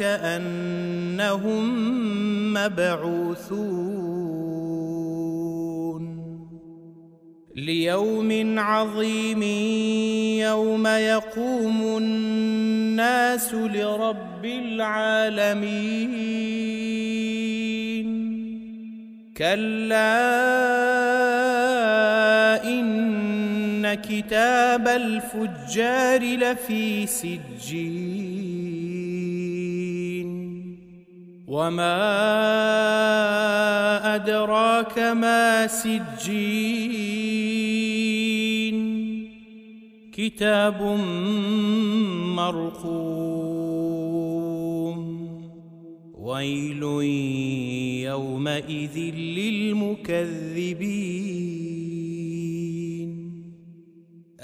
انهم مبعوثون. ليوم عظيم يوم يقوم الناس لرب العالمين. كلا إن كتاب الفجار لفي سجين. وما ادراك ما سجين. كتاب مرقوم. ويل يومئذ للمكذبين.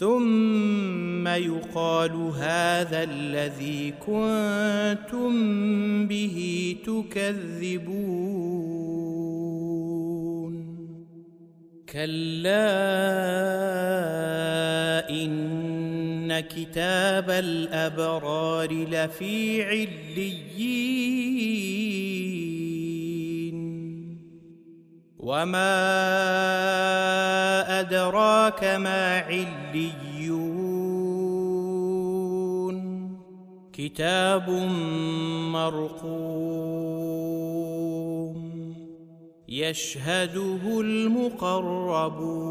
ثم يقال هذا الذي كنتم به تكذبون. كلا إن كتاب الأبرار لفي عليين. وما ادراك ما عليون كتاب مرقوم يشهده المقربون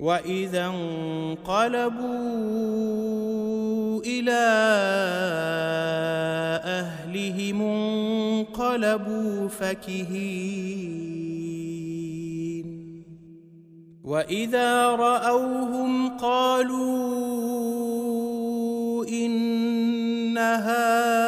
وإذا انقلبوا إلى أهلهم انقلبوا فكهين. وإذا رأوهم قالوا إن هؤلاء